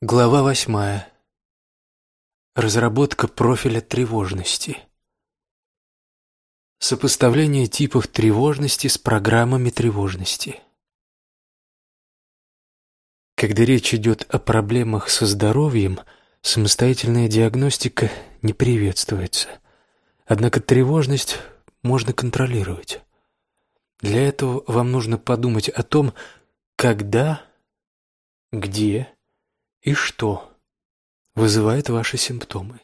Глава восьмая. Разработка профиля тревожности. Сопоставление типов тревожности с программами тревожности. Когда речь идет о проблемах со здоровьем, самостоятельная диагностика не приветствуется. Однако тревожность можно контролировать. Для этого вам нужно подумать о том, когда, где и что вызывает ваши симптомы.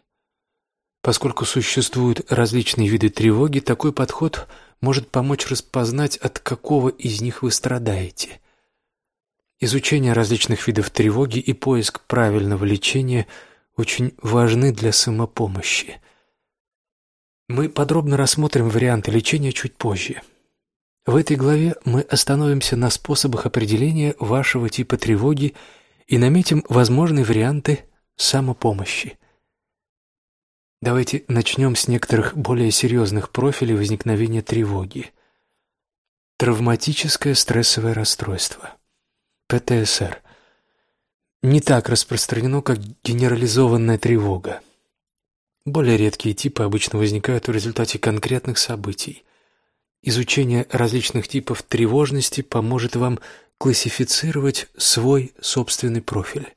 Поскольку существуют различные виды тревоги, такой подход может помочь распознать, от какого из них вы страдаете. Изучение различных видов тревоги и поиск правильного лечения очень важны для самопомощи. Мы подробно рассмотрим варианты лечения чуть позже. В этой главе мы остановимся на способах определения вашего типа тревоги наметим возможные варианты самопомощи. Давайте начнем с некоторых более серьезных профилей возникновения тревоги. Травматическое стрессовое расстройство. ПТСР. Не так распространено, как генерализованная тревога. Более редкие типы обычно возникают в результате конкретных событий. Изучение различных типов тревожности поможет вам классифицировать свой собственный профиль.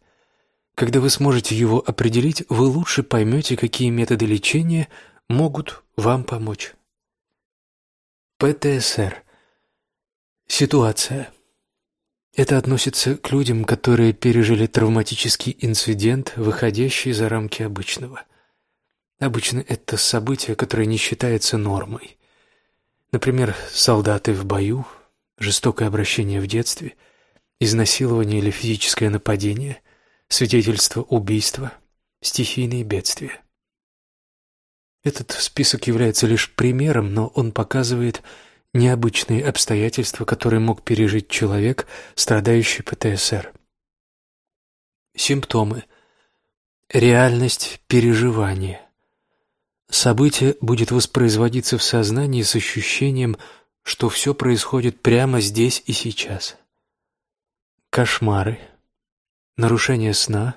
Когда вы сможете его определить, вы лучше поймете, какие методы лечения могут вам помочь. ПТСР. Ситуация. Это относится к людям, которые пережили травматический инцидент, выходящий за рамки обычного. Обычно это событие, которое не считается нормой. Например, солдаты в бою, жестокое обращение в детстве, изнасилование или физическое нападение, свидетельство убийства, стихийные бедствия. Этот список является лишь примером, но он показывает необычные обстоятельства, которые мог пережить человек, страдающий ПТСР. Симптомы. Реальность переживания. Событие будет воспроизводиться в сознании с ощущением, что все происходит прямо здесь и сейчас. Кошмары, нарушение сна,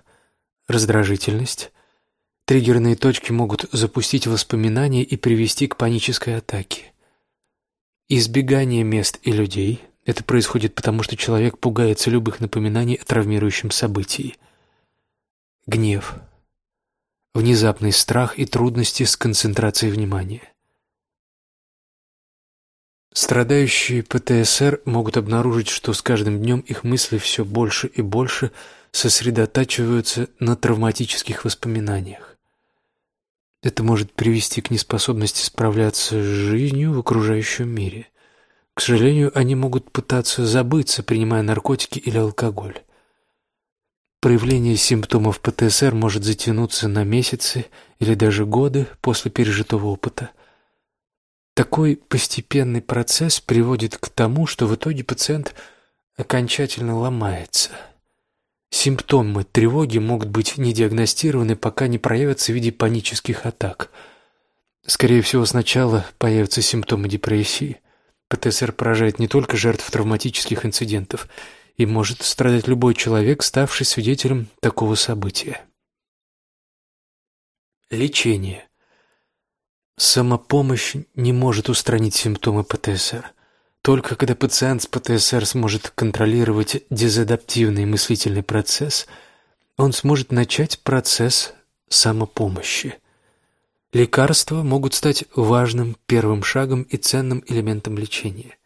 раздражительность, триггерные точки могут запустить воспоминания и привести к панической атаке. Избегание мест и людей – это происходит потому, что человек пугается любых напоминаний о травмирующем событии. Гнев, внезапный страх и трудности с концентрацией внимания. Страдающие ПТСР могут обнаружить, что с каждым днем их мысли все больше и больше сосредотачиваются на травматических воспоминаниях. Это может привести к неспособности справляться с жизнью в окружающем мире. К сожалению, они могут пытаться забыться, принимая наркотики или алкоголь. Проявление симптомов ПТСР может затянуться на месяцы или даже годы после пережитого опыта – такой постепенный процесс приводит к тому, что в итоге пациент окончательно ломается. Симптомы тревоги могут быть не диагностированы, пока не проявятся в виде панических атак. Скорее всего, сначала появятся симптомы депрессии. ПТСР поражает не только жертв травматических инцидентов, и может страдать любой человек, ставший свидетелем такого события. Лечение. Самопомощь не может устранить симптомы ПТСР. Только когда пациент с ПТСР сможет контролировать дезадаптивный мыслительный процесс, он сможет начать процесс самопомощи. Лекарства могут стать важным первым шагом и ценным элементом лечения.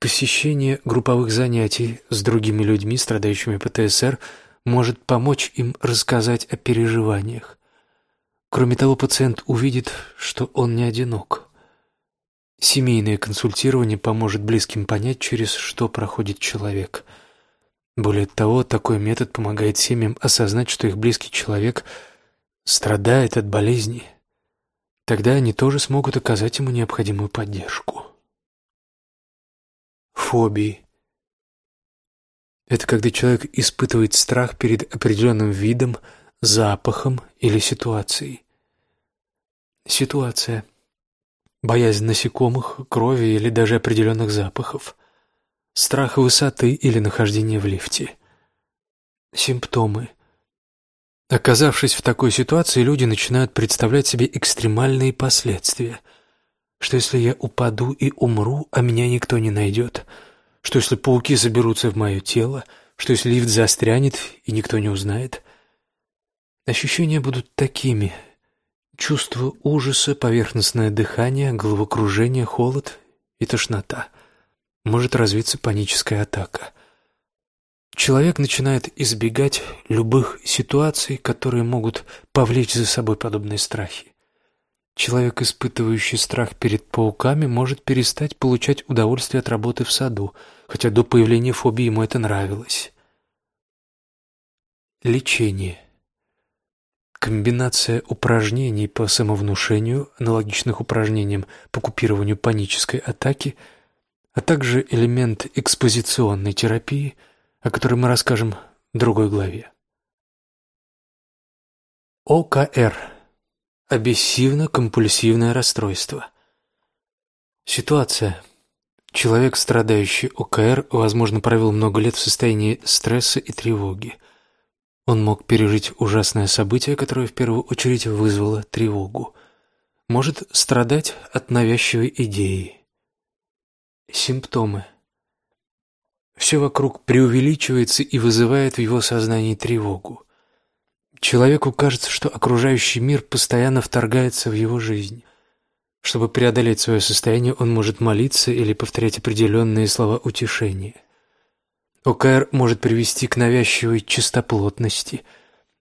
Посещение групповых занятий с другими людьми, страдающими ПТСР, может помочь им рассказать о переживаниях, Кроме того, пациент увидит, что он не одинок. Семейное консультирование поможет близким понять, через что проходит человек. Более того, такой метод помогает семьям осознать, что их близкий человек страдает от болезни. Тогда они тоже смогут оказать ему необходимую поддержку. Фобии. Это когда человек испытывает страх перед определенным видом, запахом или ситуацией. Ситуация. Боязнь насекомых, крови или даже определенных запахов. Страх высоты или нахождения в лифте. Симптомы. Оказавшись в такой ситуации, люди начинают представлять себе экстремальные последствия. Что если я упаду и умру, а меня никто не найдет? Что если пауки заберутся в мое тело? Что если лифт застрянет и никто не узнает? Ощущения будут такими. Чувство ужаса, поверхностное дыхание, головокружение, холод и тошнота. Может развиться паническая атака. Человек начинает избегать любых ситуаций, которые могут повлечь за собой подобные страхи. Человек, испытывающий страх перед пауками, может перестать получать удовольствие от работы в саду, хотя до появления фобии ему это нравилось. Лечение. Комбинация упражнений по самовнушению, аналогичных упражнениям по купированию панической атаки, а также элемент экспозиционной терапии, о которой мы расскажем в другой главе. ОКР Обессивно-компульсивное расстройство. Ситуация. Человек, страдающий ОКР, возможно, провел много лет в состоянии стресса и тревоги. Он мог пережить ужасное событие, которое в первую очередь вызвало тревогу. Может страдать от навязчивой идеи. Симптомы. Все вокруг преувеличивается и вызывает в его сознании тревогу. Человеку кажется, что окружающий мир постоянно вторгается в его жизнь. Чтобы преодолеть свое состояние, он может молиться или повторять определенные слова утешения. ОКР может привести к навязчивой чистоплотности.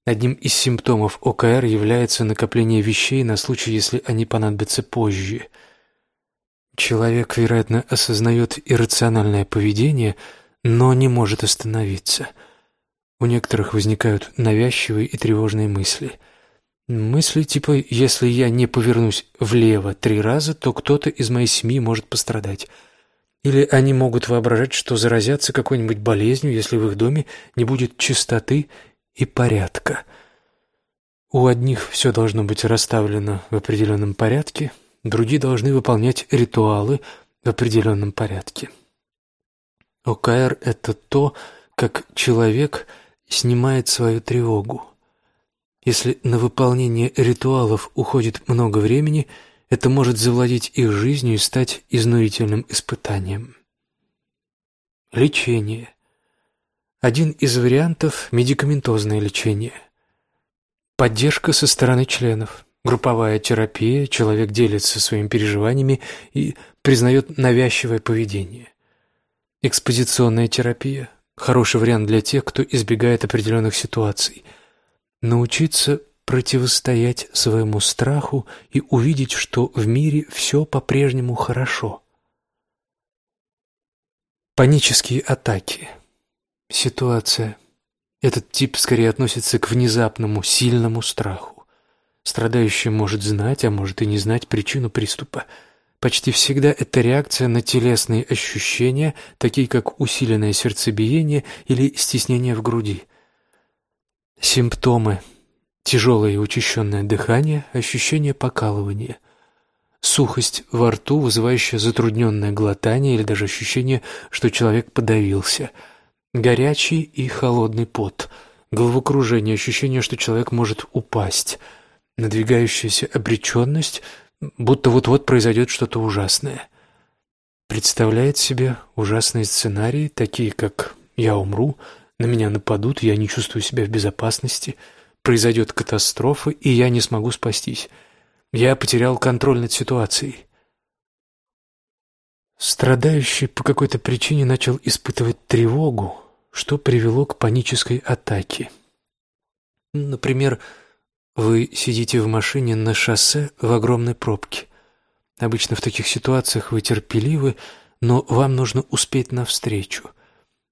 Одним из симптомов ОКР является накопление вещей на случай, если они понадобятся позже. Человек, вероятно, осознает иррациональное поведение, но не может остановиться – у некоторых возникают навязчивые и тревожные мысли. Мысли типа «если я не повернусь влево три раза, то кто-то из моей семьи может пострадать». Или они могут воображать, что заразятся какой-нибудь болезнью, если в их доме не будет чистоты и порядка. У одних все должно быть расставлено в определенном порядке, другие должны выполнять ритуалы в определенном порядке. ОКР – это то, как человек – снимает свою тревогу. Если на выполнение ритуалов уходит много времени, это может завладеть их жизнью и стать изнурительным испытанием. Лечение. Один из вариантов – медикаментозное лечение. Поддержка со стороны членов. Групповая терапия, человек делится своими переживаниями и признает навязчивое поведение. Экспозиционная терапия Хороший вариант для тех, кто избегает определенных ситуаций. Научиться противостоять своему страху и увидеть, что в мире все по-прежнему хорошо. Панические атаки. Ситуация. Этот тип скорее относится к внезапному, сильному страху. Страдающий может знать, а может и не знать причину приступа – Почти всегда это реакция на телесные ощущения, такие как усиленное сердцебиение или стеснение в груди. Симптомы. Тяжелое и учащенное дыхание, ощущение покалывания. Сухость во рту, вызывающая затрудненное глотание или даже ощущение, что человек подавился. Горячий и холодный пот. Головокружение, ощущение, что человек может упасть. Надвигающаяся обреченность – будто вот-вот произойдет что-то ужасное. Представляет себе ужасные сценарии, такие как «я умру», «на меня нападут», «я не чувствую себя в безопасности», «произойдет катастрофа, и я не смогу спастись», «я потерял контроль над ситуацией». Страдающий по какой-то причине начал испытывать тревогу, что привело к панической атаке. Например, вы сидите в машине на шоссе в огромной пробке. Обычно в таких ситуациях вы терпеливы, но вам нужно успеть навстречу.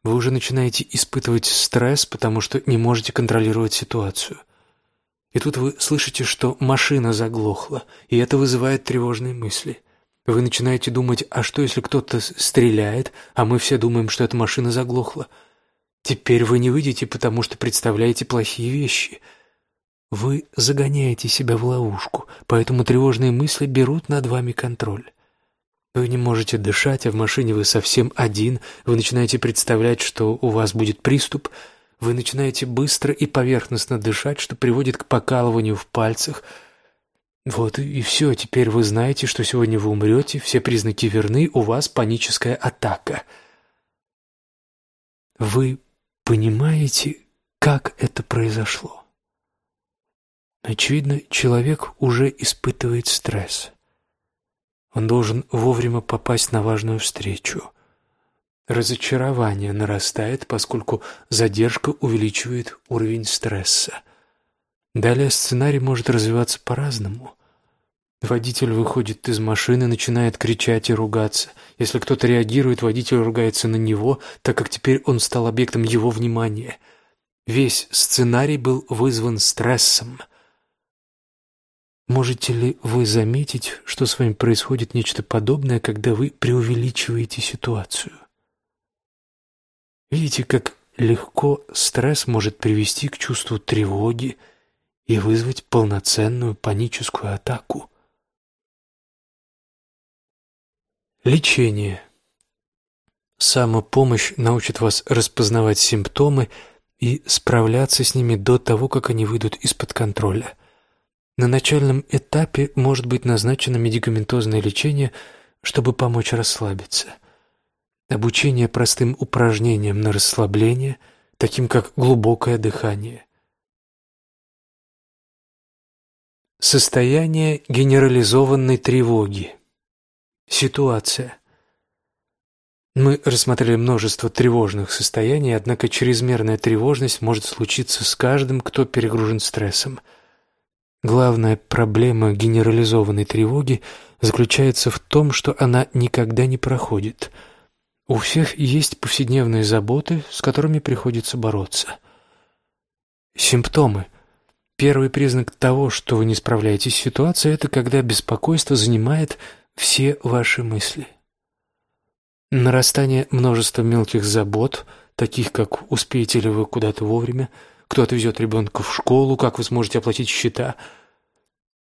Вы уже начинаете испытывать стресс, потому что не можете контролировать ситуацию. И тут вы слышите, что машина заглохла, и это вызывает тревожные мысли. Вы начинаете думать, а что если кто-то стреляет, а мы все думаем, что эта машина заглохла? Теперь вы не выйдете, потому что представляете плохие вещи – вы загоняете себя в ловушку, поэтому тревожные мысли берут над вами контроль. Вы не можете дышать, а в машине вы совсем один, вы начинаете представлять, что у вас будет приступ, Вы начинаете быстро и поверхностно дышать, что приводит к покалыванию в пальцах. Вот и все, теперь вы знаете, что сегодня вы умрете, все признаки верны, у вас паническая атака. Вы понимаете, как это произошло? Очевидно, человек уже испытывает стресс. Он должен вовремя попасть на важную встречу. Разочарование нарастает, поскольку задержка увеличивает уровень стресса. Далее сценарий может развиваться по-разному. Водитель выходит из машины, начинает кричать и ругаться. Если кто-то реагирует, водитель ругается на него, так как теперь он стал объектом его внимания. Весь сценарий был вызван стрессом. Можете ли вы заметить, что с вами происходит нечто подобное, когда вы преувеличиваете ситуацию? Видите, как легко стресс может привести к чувству тревоги и вызвать полноценную паническую атаку. Лечение. Самопомощь научит вас распознавать симптомы и справляться с ними до того, как они выйдут из-под контроля. На начальном этапе может быть назначено медикаментозное лечение, чтобы помочь расслабиться – обучение простым упражнениям на расслабление, таким как глубокое дыхание. Состояние генерализованной тревоги. Ситуация. Мы рассмотрели множество тревожных состояний, однако чрезмерная тревожность может случиться с каждым, кто перегружен стрессом. Главная проблема генерализованной тревоги заключается в том, что она никогда не проходит – у всех есть повседневные заботы, с которыми приходится бороться. Симптомы. Первый признак того, что вы не справляетесь с ситуацией, это когда беспокойство занимает все ваши мысли. Нарастание множества мелких забот, таких как успеете ли вы куда-то вовремя, кто отвезет ребенка в школу, как вы сможете оплатить счета.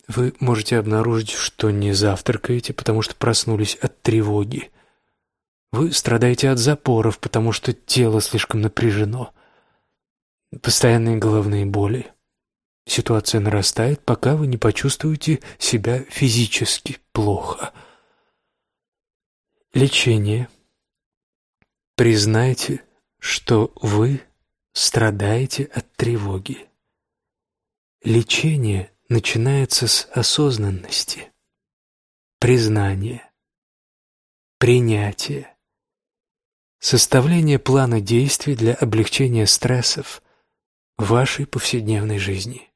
Вы можете обнаружить, что не завтракаете, потому что проснулись от тревоги. Вы страдаете от запоров, потому что тело слишком напряжено. Постоянные головные боли. Ситуация нарастает, пока вы не почувствуете себя физически плохо. Лечение. Признайте, что вы страдаете от тревоги. Лечение начинается с осознанности, признания, принятия. Составление плана действий для облегчения стрессов в вашей повседневной жизни.